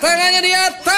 Tangannya di atas.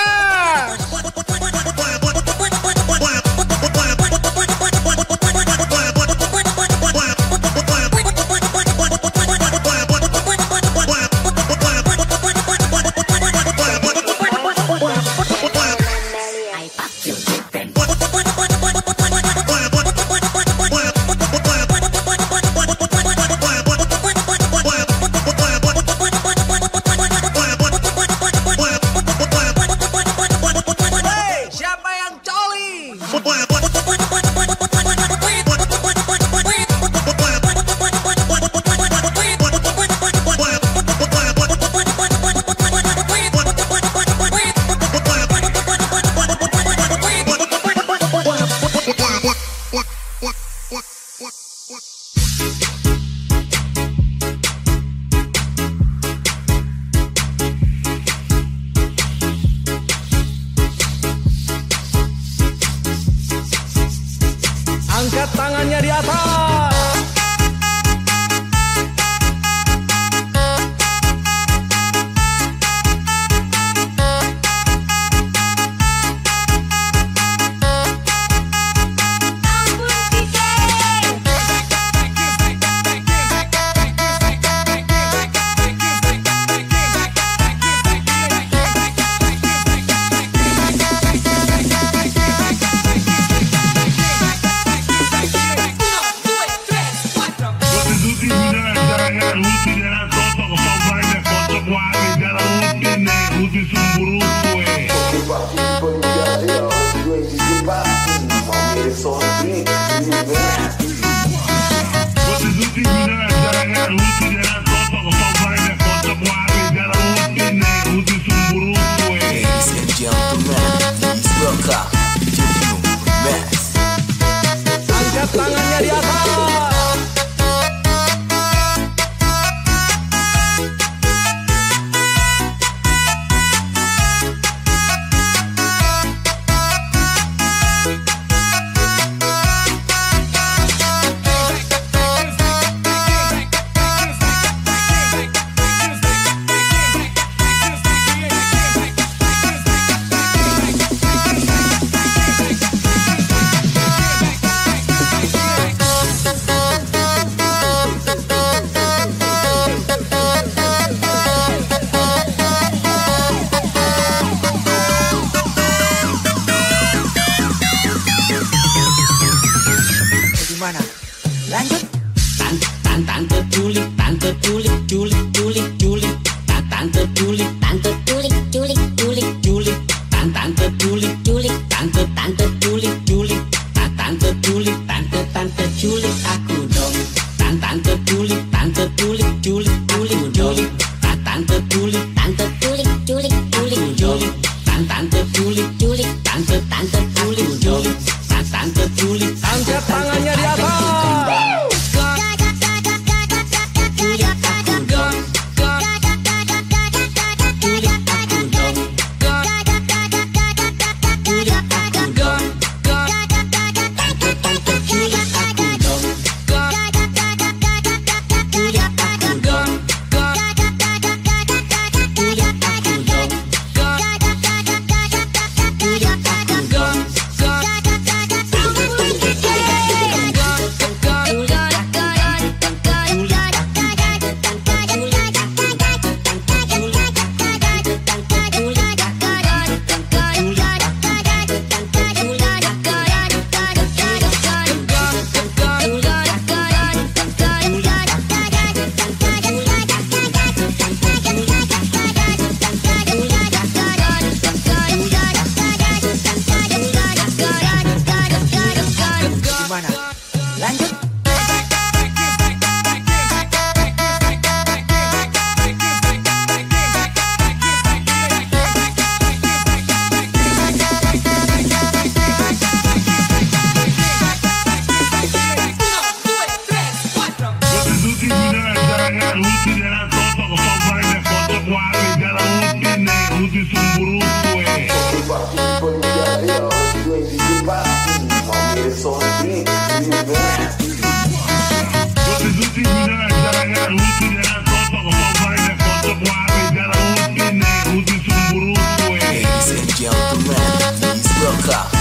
Ibiza.